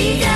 Yeah.